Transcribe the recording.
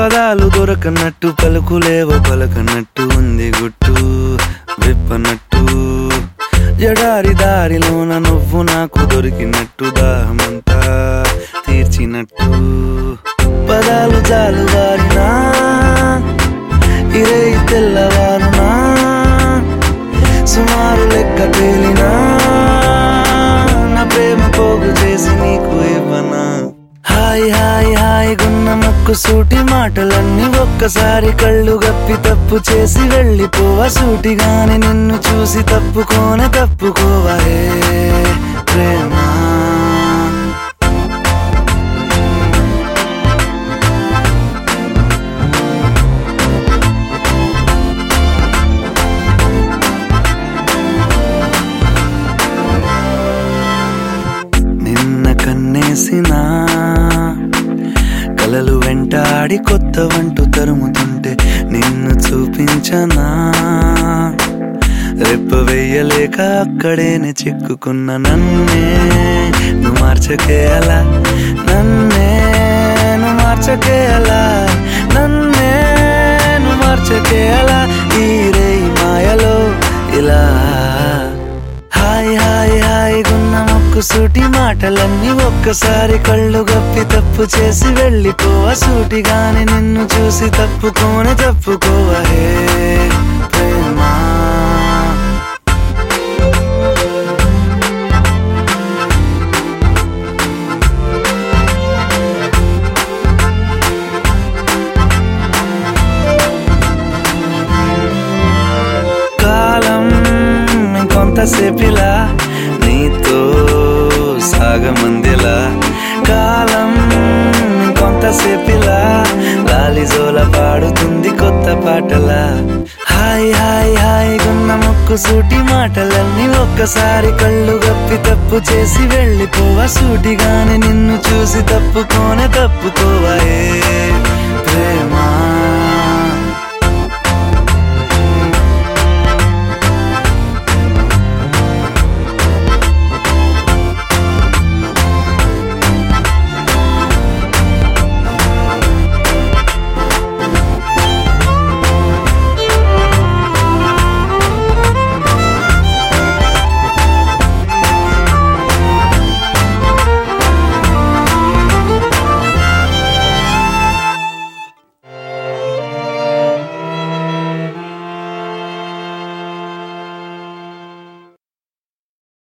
పదాలు దొరకనట్టు పలుకులేవో పలకనట్టు ఉంది గుట్టు విప్పనట్టు. ఎడారి దారిలోన నువ్వు నాకు దొరికినట్టు దాహమంతా తీర్చినట్టు. పదాలు చాలు హాయ్ మొక్కు సూటి మాటలన్నీ ఒక్కసారి కళ్ళు గప్పి తప్పు చేసి వెళ్ళిపోవ. సూటిగానే నిన్ను చూసి తప్పుకోన తప్పుకోవాలే ప్రేమా. కొత్త వంటు తరుముతుంటే నిన్ను చూపించనా? రెప్ప వెయ్యలేక అక్కడేనే చిక్కుకున్న నన్నే. నువ్వు మార్చకే అలా నన్నే. నువ్వు మార్చకే అలా. సూటి మాటలన్నీ ఒక్కసారి కళ్ళు గప్పి తప్పు చేసి వెళ్ళిపోవ. సూటిగాని నిన్ను చూసి తప్పుకోని తప్పుకోవహే కాలం ఇంకొంతసేపిలా సాగమందిలా కాలం కొంతసేపులా? లాలిజోల పాడుతుంది కొత్త పాటలా? హాయ్ హాయ్ హాయ్ గున్న ముక్కు సూటి మాటలన్నీ ఒక్కసారి కళ్ళు గప్పి తప్పు చేసి వెళ్ళిపోవా. సూటిగానే నిన్ను చూసి తప్పుకోనే తప్పుకోవా ప్రేమా.